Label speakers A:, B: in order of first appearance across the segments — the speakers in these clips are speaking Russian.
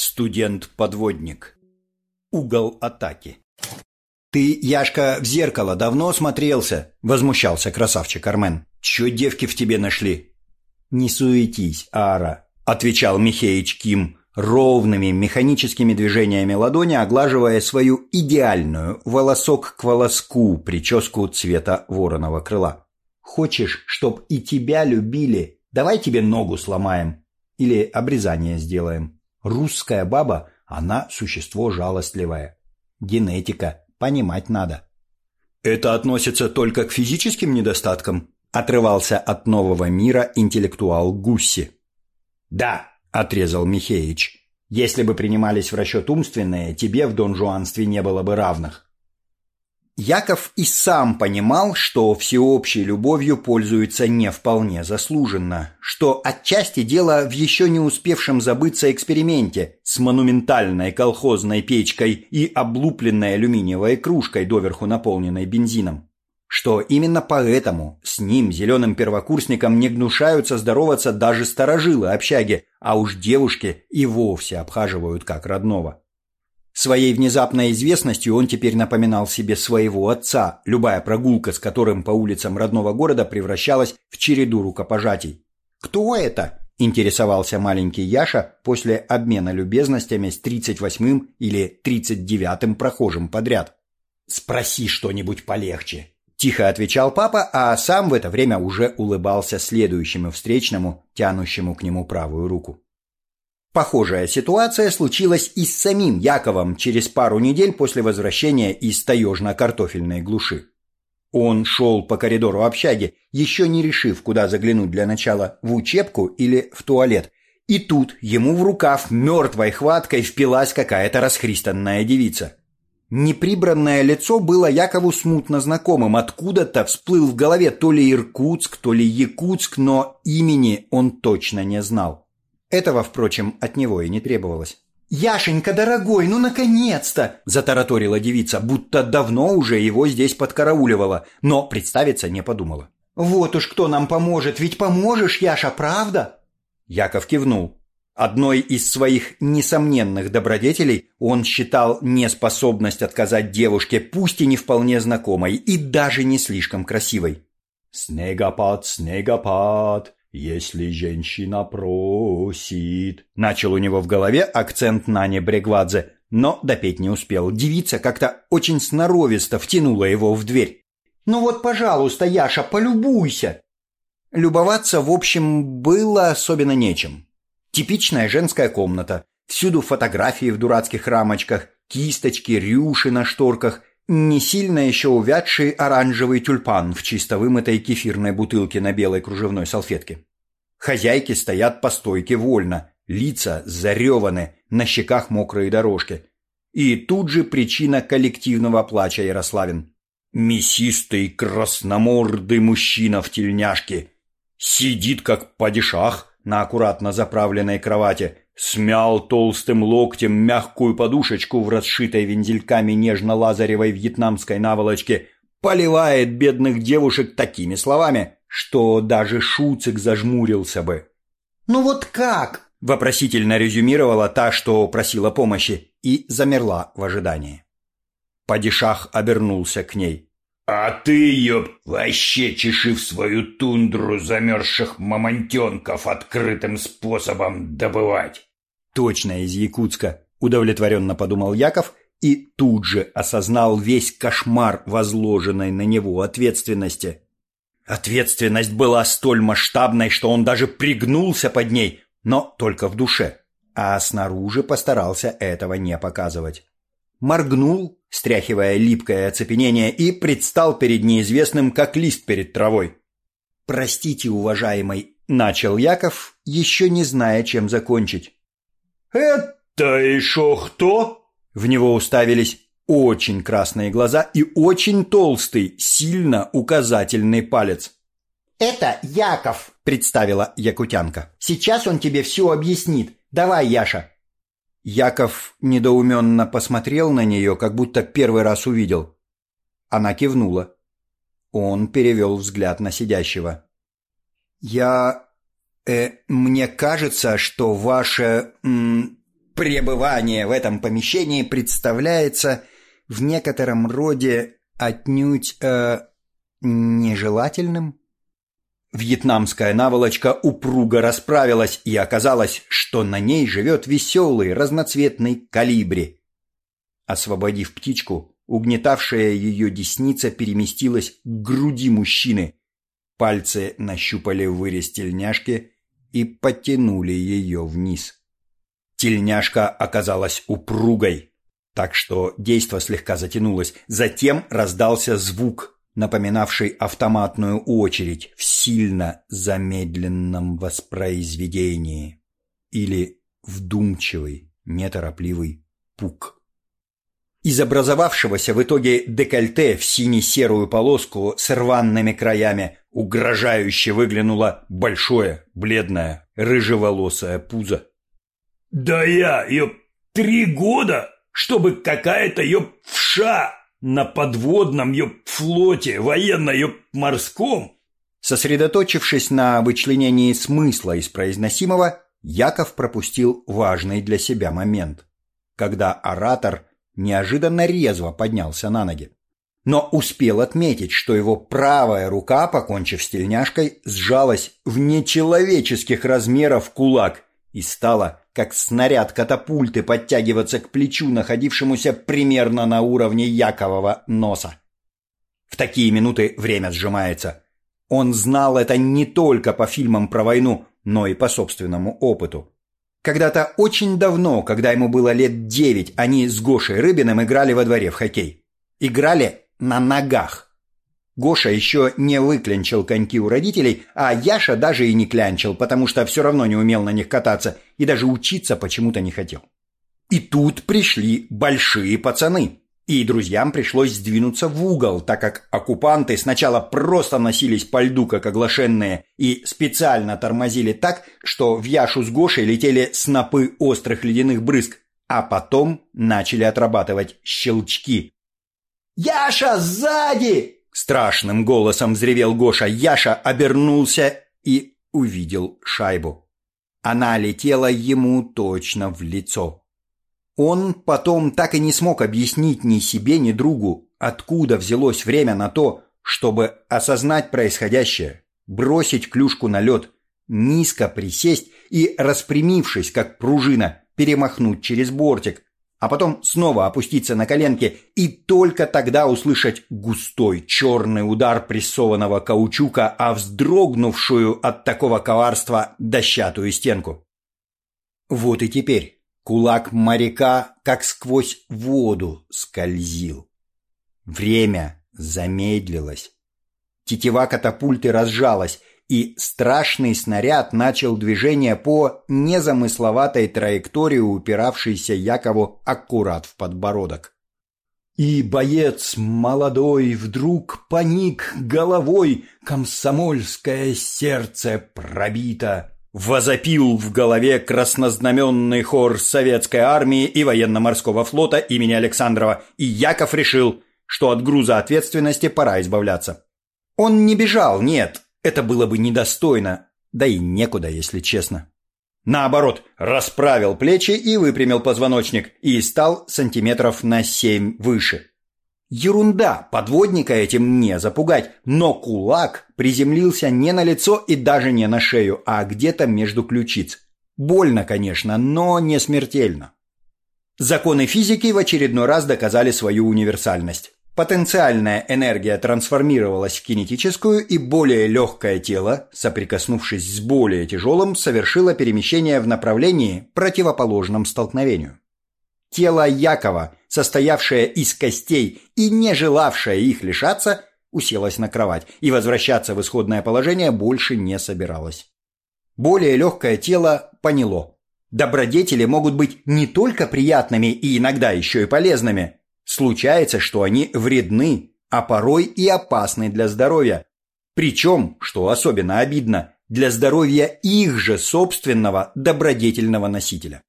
A: Студент-подводник. Угол атаки. «Ты, Яшка, в зеркало давно смотрелся?» – возмущался красавчик Армен. «Чё девки в тебе нашли?» «Не суетись, Ара», – отвечал Михеич Ким, ровными механическими движениями ладони оглаживая свою идеальную волосок к волоску прическу цвета вороного крыла. «Хочешь, чтоб и тебя любили? Давай тебе ногу сломаем. Или обрезание сделаем. Русская баба, она существо жалостливое. Генетика, понимать надо. Это относится только к физическим недостаткам, отрывался от нового мира интеллектуал Гусси.
B: Да, отрезал Михеич. Если бы принимались в расчет умственные, тебе в донжуанстве не было бы равных.
A: Яков и сам понимал, что всеобщей любовью пользуется не вполне заслуженно, что отчасти дело в еще не успевшем забыться эксперименте с монументальной колхозной печкой и облупленной алюминиевой кружкой, доверху наполненной бензином. Что именно поэтому с ним, зеленым первокурсником, не гнушаются здороваться даже старожилы общаги, а уж девушки и вовсе обхаживают как родного. Своей внезапной известностью он теперь напоминал себе своего отца, любая прогулка с которым по улицам родного города превращалась в череду рукопожатий. «Кто это?» – интересовался маленький Яша после обмена любезностями с 38-м или 39-м прохожим подряд.
B: «Спроси что-нибудь полегче», –
A: тихо отвечал папа, а сам в это время уже улыбался следующему встречному, тянущему к нему правую руку. Похожая ситуация случилась и с самим Яковом через пару недель после возвращения из таежно-картофельной глуши. Он шел по коридору общаги, еще не решив, куда заглянуть для начала, в учебку или в туалет. И тут ему в рукав мертвой хваткой впилась какая-то расхристанная девица. Неприбранное лицо было Якову смутно знакомым. Откуда-то всплыл в голове то ли Иркутск, то ли Якутск, но имени он точно не знал. Этого, впрочем, от него и не требовалось.
C: «Яшенька, дорогой, ну наконец-то!» – затараторила девица, будто давно уже его здесь подкарауливала, но представиться не подумала. «Вот уж кто нам поможет, ведь поможешь, Яша, правда?»
A: Яков кивнул. Одной из своих несомненных добродетелей он считал неспособность отказать девушке, пусть и не вполне знакомой, и даже не слишком красивой.
D: «Снегопад, снегопад, «Если женщина просит...»
A: Начал у него в голове акцент Нани Брегвадзе, но допеть не успел. Девица как-то очень сноровисто втянула его в дверь.
C: «Ну вот, пожалуйста, Яша, полюбуйся!»
A: Любоваться, в общем, было особенно нечем. Типичная женская комната. Всюду фотографии в дурацких рамочках, кисточки, рюши на шторках, не сильно еще увядший оранжевый тюльпан в чисто вымытой кефирной бутылке на белой кружевной салфетке. Хозяйки стоят по стойке вольно, лица зареваны, на щеках мокрые дорожки. И тут же причина коллективного плача Ярославин. Мясистый красномордый мужчина в тельняшке. Сидит как падишах на аккуратно заправленной кровати, смял толстым локтем мягкую подушечку в расшитой вензельками нежно-лазаревой вьетнамской наволочке, поливает бедных девушек такими словами, что даже Шуцик зажмурился бы.
C: «Ну вот как?»
A: – вопросительно резюмировала та, что просила помощи, и замерла в ожидании. Падишах обернулся к ней.
B: «А ты, ёб, вообще чеши в свою тундру замерзших мамонтенков открытым способом добывать!»
A: точно из Якутска, удовлетворенно подумал Яков и тут же осознал весь кошмар возложенной на него ответственности. Ответственность была столь масштабной, что он даже пригнулся под ней, но только в душе, а снаружи постарался этого не показывать. Моргнул, стряхивая липкое оцепенение, и предстал перед неизвестным, как лист перед травой. «Простите, уважаемый», — начал Яков, еще не зная, чем закончить.
B: «Это еще кто?»
A: В него уставились очень красные глаза и очень толстый, сильно указательный палец.
C: «Это Яков», —
A: представила якутянка.
C: «Сейчас он тебе все объяснит. Давай, Яша».
A: Яков недоуменно посмотрел на нее, как будто первый раз увидел. Она кивнула. Он перевел взгляд на сидящего. «Я... Э, мне кажется, что ваше... М, пребывание в этом помещении представляется в некотором роде отнюдь э, нежелательным. Вьетнамская наволочка упруго расправилась, и оказалось, что на ней живет веселый разноцветный калибри. Освободив птичку, угнетавшая ее десница переместилась к груди мужчины. Пальцы нащупали вырез тельняшки и потянули ее вниз. Тельняшка оказалась упругой, так что действо слегка затянулось. Затем раздался звук, напоминавший автоматную очередь в сильно замедленном воспроизведении или вдумчивый, неторопливый пук. Из образовавшегося в итоге декольте в сине-серую полоску с рваными краями угрожающе выглянуло большое, бледное, рыжеволосое пузо.
B: Да я, ее три года, чтобы какая-то ее вша на подводном ее флоте, военно ее морском.
A: Сосредоточившись на вычленении смысла из произносимого, Яков пропустил важный для себя момент, когда оратор неожиданно резво поднялся на ноги. Но успел отметить, что его правая рука, покончив с тельняшкой, сжалась в нечеловеческих размеров кулак и стала как снаряд катапульты подтягиваться к плечу, находившемуся примерно на уровне Якового носа. В такие минуты время сжимается. Он знал это не только по фильмам про войну, но и по собственному опыту. Когда-то очень давно, когда ему было лет девять, они с Гошей Рыбиным играли во дворе в хоккей. Играли на ногах. Гоша еще не выклянчил коньки у родителей, а Яша даже и не клянчил, потому что все равно не умел на них кататься и даже учиться почему-то не хотел. И тут пришли большие пацаны. И друзьям пришлось сдвинуться в угол, так как оккупанты сначала просто носились по льду, как оглашенные, и специально тормозили так, что в Яшу с Гошей летели снопы острых ледяных брызг, а потом начали отрабатывать щелчки. «Яша, сзади!» Страшным голосом взревел Гоша. Яша обернулся и увидел шайбу. Она летела ему точно в лицо. Он потом так и не смог объяснить ни себе, ни другу, откуда взялось время на то, чтобы осознать происходящее, бросить клюшку на лед, низко присесть и, распрямившись, как пружина, перемахнуть через бортик, а потом снова опуститься на коленки и только тогда услышать густой черный удар прессованного каучука, а вздрогнувшую от такого коварства дощатую стенку. Вот и теперь кулак моряка как сквозь воду скользил. Время замедлилось. Тетива катапульты разжалась, и страшный снаряд начал движение по незамысловатой траектории, упиравшейся Якову аккурат в подбородок. И боец молодой вдруг паник головой, комсомольское сердце пробито. Возопил в голове краснознаменный хор советской армии и военно-морского флота имени Александрова, и Яков решил, что от груза ответственности пора избавляться. Он не бежал, нет, это было бы недостойно, да и некуда, если честно. Наоборот, расправил плечи и выпрямил позвоночник, и стал сантиметров на семь выше. Ерунда, подводника этим не запугать, но кулак приземлился не на лицо и даже не на шею, а где-то между ключиц. Больно, конечно, но не смертельно. Законы физики в очередной раз доказали свою универсальность. Потенциальная энергия трансформировалась в кинетическую, и более легкое тело, соприкоснувшись с более тяжелым, совершило перемещение в направлении, противоположном столкновению. Тело Якова, состоявшее из костей и не желавшее их лишаться, уселось на кровать и возвращаться в исходное положение больше не собиралось. Более легкое тело поняло. Добродетели могут быть не только приятными и иногда еще и полезными, Случается, что они вредны, а порой и опасны для здоровья. Причем, что особенно обидно, для здоровья их же собственного добродетельного носителя.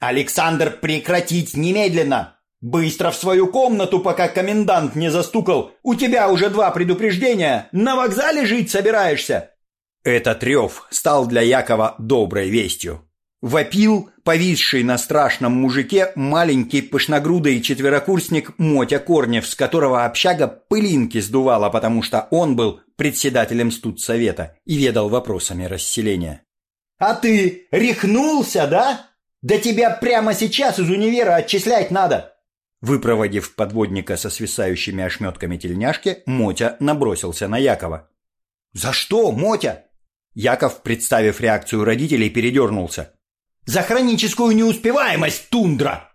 A: «Александр, прекратить немедленно! Быстро в свою комнату, пока комендант не застукал! У тебя уже два предупреждения! На вокзале жить собираешься!» Этот рев стал для Якова доброй вестью. Вопил повисший на страшном мужике маленький пышногрудый четверокурсник Мотя Корнев, с которого общага пылинки сдувала, потому что он был председателем студсовета и ведал вопросами расселения. «А ты рехнулся, да? Да тебя прямо сейчас из универа отчислять надо!» Выпроводив подводника со свисающими ошметками тельняшки, Мотя набросился на Якова. «За что, Мотя?» Яков, представив реакцию родителей, передернулся. «За хроническую неуспеваемость, тундра!»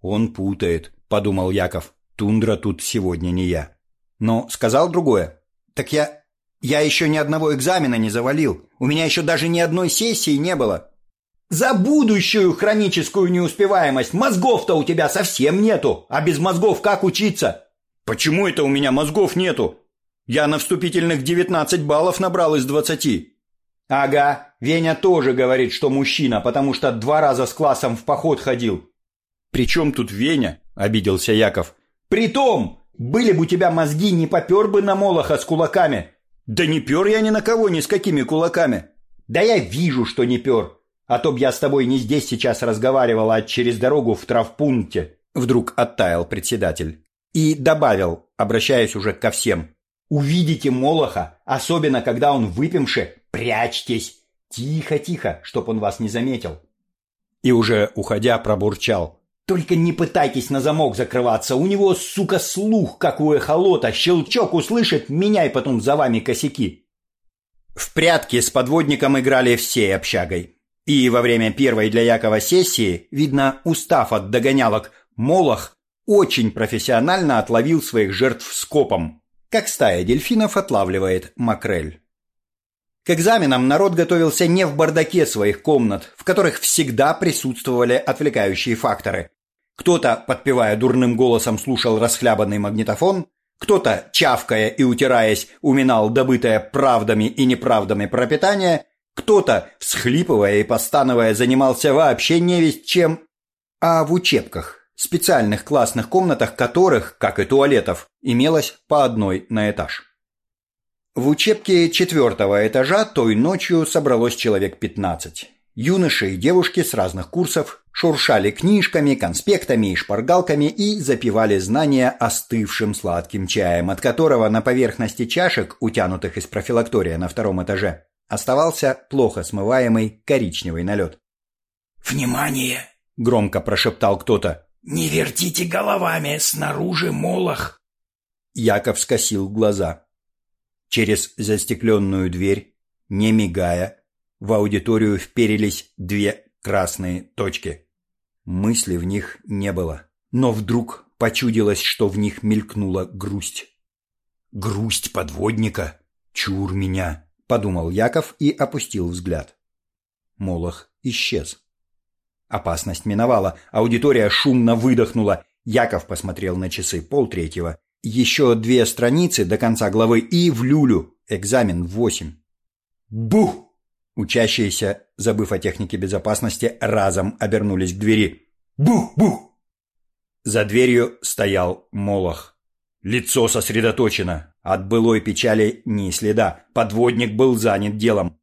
A: «Он путает», — подумал Яков. «Тундра тут сегодня не я». Но сказал другое. «Так я я еще ни одного экзамена не завалил. У меня еще даже ни одной сессии не было. За будущую хроническую неуспеваемость мозгов-то у тебя совсем нету. А без мозгов как учиться? Почему это у меня мозгов нету? Я на вступительных 19 баллов набрал из 20. Ага, Веня тоже говорит, что мужчина, потому что два раза с классом в поход ходил. При чем тут Веня? Обиделся Яков. Притом, были бы у тебя мозги, не попер бы на Молоха с кулаками. Да не пер я ни на кого, ни с какими кулаками. Да я вижу, что не пер. А то б я с тобой не здесь сейчас разговаривал, а через дорогу в травпункте. Вдруг оттаял председатель. И добавил, обращаясь уже ко всем. Увидите Молоха, особенно когда он выпивши, прячьтесь. Тихо-тихо, чтоб он вас не заметил. И уже уходя пробурчал. Только не пытайтесь на замок закрываться, у него, сука, слух, как у эхолота, щелчок услышит, меняй потом за вами косяки. В прятки с подводником играли всей общагой. И во время первой для Якова сессии, видно, устав от догонялок, Молох очень профессионально отловил своих жертв скопом, как стая дельфинов отлавливает макрель. К экзаменам народ готовился не в бардаке своих комнат, в которых всегда присутствовали отвлекающие факторы. Кто-то, подпевая дурным голосом, слушал расхлябанный магнитофон, кто-то, чавкая и утираясь, уминал добытое правдами и неправдами пропитание, кто-то, всхлипывая и постановая, занимался вообще не весть чем, а в учебках, специальных классных комнатах которых, как и туалетов, имелось по одной на этаж. В учебке четвертого этажа той ночью собралось человек пятнадцать. Юноши и девушки с разных курсов шуршали книжками, конспектами и шпаргалками и запивали знания остывшим сладким чаем, от которого на поверхности чашек, утянутых из профилактория на втором этаже, оставался плохо смываемый коричневый налет.
B: «Внимание!»
A: — громко прошептал кто-то.
B: «Не вертите головами, снаружи молох!»
A: Яков скосил глаза. Через застекленную дверь, не мигая, в аудиторию вперились две красные точки. Мысли в них не было, но вдруг почудилось, что в них мелькнула грусть. «Грусть подводника? Чур меня!» — подумал Яков и опустил взгляд. Молох исчез. Опасность миновала, аудитория шумно выдохнула. Яков посмотрел на часы полтретьего еще две страницы до конца главы и в люлю. Экзамен восемь. Бух! Учащиеся, забыв о технике безопасности, разом обернулись к двери. Бух-бух! За дверью стоял Молох. Лицо сосредоточено. От былой печали ни следа. Подводник был занят делом.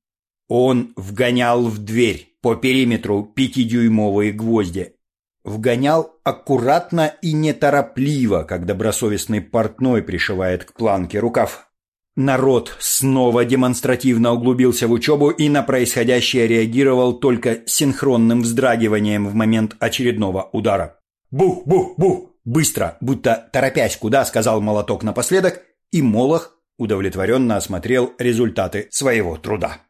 A: Он вгонял в дверь по периметру пятидюймовые гвозди Вгонял аккуратно и неторопливо, как добросовестный портной пришивает к планке рукав. Народ снова демонстративно углубился в учебу и на происходящее реагировал только синхронным вздрагиванием в момент очередного удара. «Бух-бух-бух!» Быстро, будто торопясь куда, сказал молоток напоследок, и Молох удовлетворенно осмотрел результаты своего труда.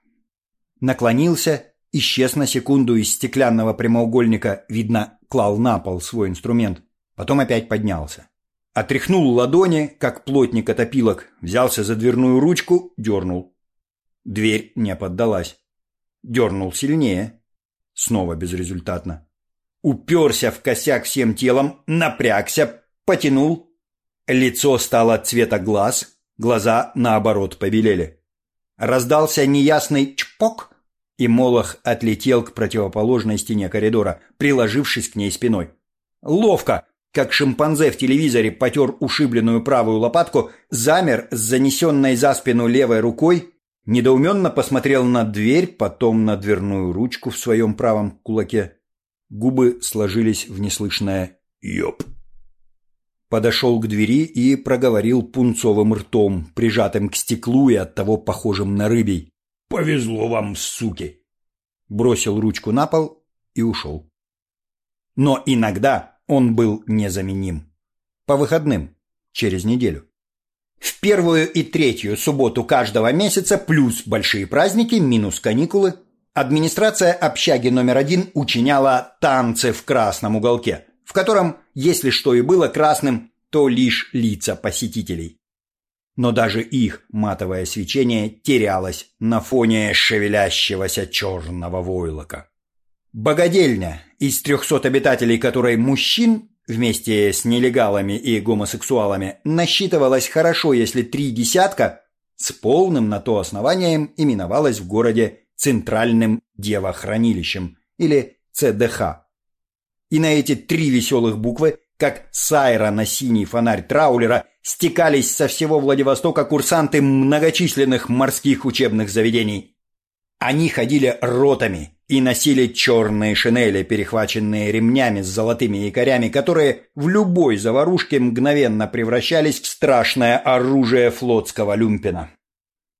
A: Наклонился исчез на секунду из стеклянного прямоугольника, видно, клал на пол свой инструмент, потом опять поднялся. Отряхнул ладони, как плотник от опилок, взялся за дверную ручку, дернул. Дверь не поддалась. Дернул сильнее. Снова безрезультатно. Уперся в косяк всем телом, напрягся, потянул. Лицо стало цвета глаз, глаза, наоборот, побелели. Раздался неясный чпок, и Молох отлетел к противоположной стене коридора, приложившись к ней спиной. Ловко, как шимпанзе в телевизоре потер ушибленную правую лопатку, замер с занесенной за спину левой рукой недоуменно посмотрел на дверь, потом на дверную ручку в своем правом кулаке. Губы сложились в неслышное «Ёп». Подошел к двери и проговорил пунцовым ртом, прижатым к стеклу и оттого похожим на рыбий.
B: «Повезло вам, суки!»
A: Бросил ручку на пол и ушел. Но иногда он был незаменим. По выходным, через неделю. В первую и третью субботу каждого месяца плюс большие праздники минус каникулы администрация общаги номер один учиняла танцы в красном уголке, в котором, если что и было красным, то лишь лица посетителей. Но даже их матовое свечение терялось на фоне шевелящегося черного войлока. Богадельня из трехсот обитателей которой мужчин вместе с нелегалами и гомосексуалами насчитывалось хорошо, если три десятка, с полным на то основанием именовалась в городе Центральным Девохранилищем или ЦДХ. И на эти три веселых буквы, как сайра на синий фонарь траулера, стекались со всего Владивостока курсанты многочисленных морских учебных заведений. Они ходили ротами и носили черные шинели, перехваченные ремнями с золотыми якорями, которые в любой заварушке мгновенно превращались в страшное оружие флотского люмпина.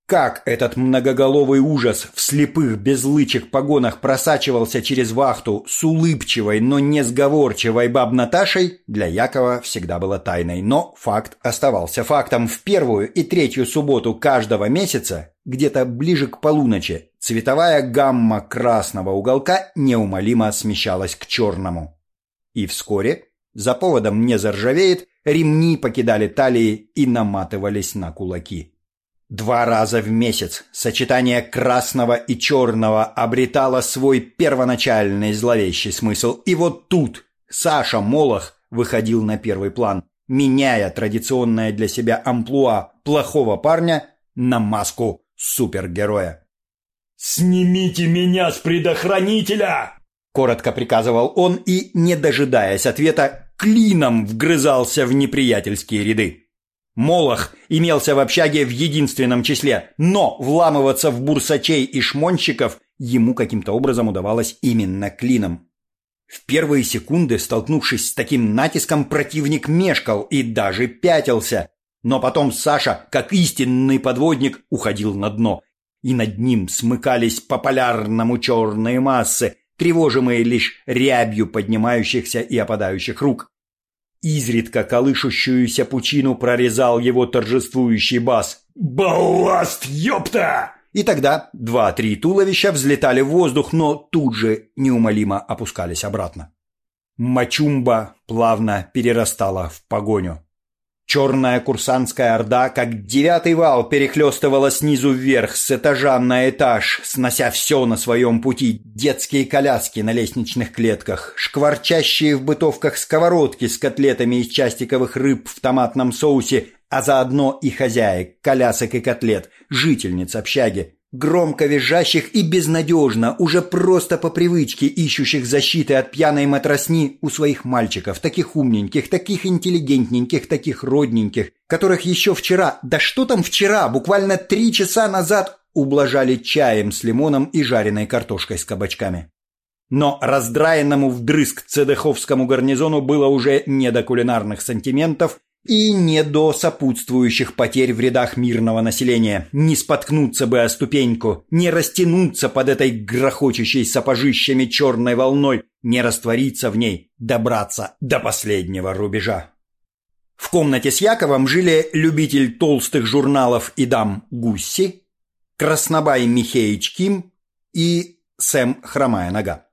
A: Как этот многоголовый ужас в слепых безлычих погонах просачивался через вахту с улыбчивой, но не сговорчивой баб Наташей, для Якова всегда было тайной. Но факт оставался фактом. В первую и третью субботу каждого месяца, где-то ближе к полуночи, цветовая гамма красного уголка неумолимо смещалась к черному. И вскоре, за поводом не заржавеет, ремни покидали талии и наматывались на кулаки. Два раза в месяц сочетание красного и черного обретало свой первоначальный зловещий смысл. И вот тут Саша Молох выходил на первый план, меняя традиционное для себя амплуа плохого парня на маску супергероя.
B: «Снимите меня с предохранителя!»
A: Коротко приказывал он и, не дожидаясь ответа, клином вгрызался в неприятельские ряды. Молох имелся в общаге в единственном числе, но вламываться в бурсачей и шмонщиков ему каким-то образом удавалось именно клином. В первые секунды, столкнувшись с таким натиском, противник мешкал и даже пятился. Но потом Саша, как истинный подводник, уходил на дно, и над ним смыкались по полярному черные массы, тревожимые лишь рябью поднимающихся и опадающих рук. Изредка колышущуюся пучину прорезал его торжествующий бас.
B: «Балласт, ёпта!»
A: И тогда два-три туловища взлетали в воздух, но тут же неумолимо опускались обратно. Мачумба плавно перерастала в погоню. Черная курсантская орда, как девятый вал, перехлестывала снизу вверх, с этажа на этаж, снося все на своем пути. Детские коляски на лестничных клетках, шкварчащие в бытовках сковородки с котлетами из частиковых рыб в томатном соусе, а заодно и хозяек, колясок и котлет, жительниц общаги, громко визжащих и безнадежно, уже просто по привычке ищущих защиты от пьяной матросни у своих мальчиков, таких умненьких, таких интеллигентненьких, таких родненьких, которых еще вчера, да что там вчера, буквально три часа назад ублажали чаем с лимоном и жареной картошкой с кабачками. Но раздраенному вдрызг цедеховскому гарнизону было уже не до кулинарных сантиментов и не до сопутствующих потерь в рядах мирного населения. Не споткнуться бы о ступеньку, не растянуться под этой грохочущей сапожищами черной волной, не раствориться в ней, добраться до последнего рубежа. В комнате с Яковом жили любитель толстых журналов и дам Гусси, Краснобай Михеич Ким и Сэм Хромая Нога.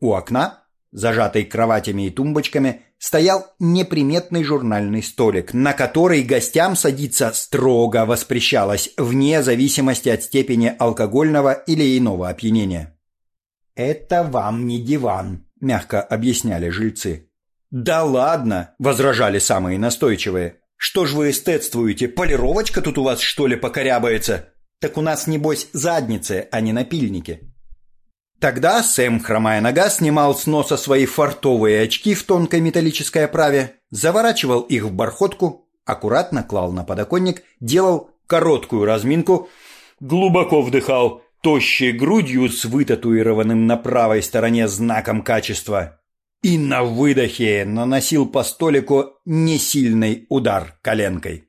A: У окна, зажатый кроватями и тумбочками, стоял неприметный журнальный столик, на который гостям садиться строго воспрещалось, вне зависимости от степени алкогольного или иного опьянения. «Это вам не диван», – мягко объясняли жильцы. «Да ладно», – возражали самые настойчивые. «Что ж вы эстетствуете, полировочка тут у вас что ли покорябается? Так у нас, небось, задницы, а не напильники». Тогда Сэм, хромая нога, снимал с носа свои фартовые очки в тонкой металлической оправе, заворачивал их в бархотку, аккуратно клал на подоконник, делал короткую разминку,
C: глубоко вдыхал, тощей грудью с вытатуированным на правой стороне знаком качества, и на выдохе наносил по столику несильный удар коленкой.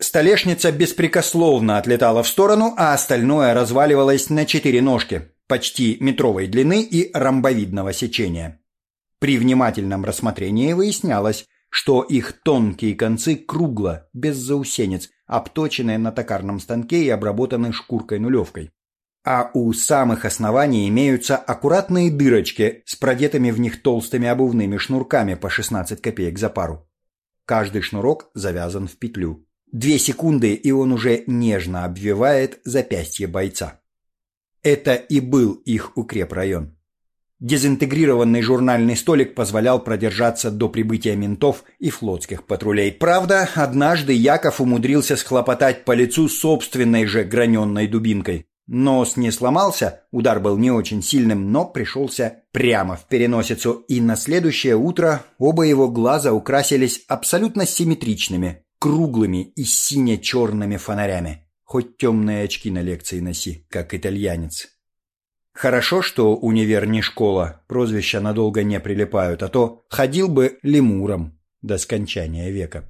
C: Столешница беспрекословно отлетала в сторону, а остальное разваливалось на четыре ножки, почти метровой длины и ромбовидного сечения. При внимательном рассмотрении выяснялось, что их тонкие концы кругло, без заусенец, обточенные на токарном станке и обработаны шкуркой-нулевкой. А у самых оснований имеются аккуратные дырочки с продетыми в них толстыми обувными шнурками по 16 копеек за пару. Каждый шнурок завязан в петлю. Две секунды, и он уже нежно обвивает запястье бойца. Это и был их укрепрайон. Дезинтегрированный журнальный столик позволял продержаться до прибытия ментов и флотских патрулей. Правда, однажды Яков умудрился схлопотать по лицу собственной же граненной дубинкой. Нос не сломался, удар был не очень сильным, но пришелся прямо в переносицу, и на следующее утро оба его глаза украсились абсолютно симметричными, круглыми и сине-черными фонарями. Хоть темные очки на лекции носи, как итальянец. Хорошо, что универ не школа, прозвища надолго не прилипают, а то ходил бы лемуром до скончания века.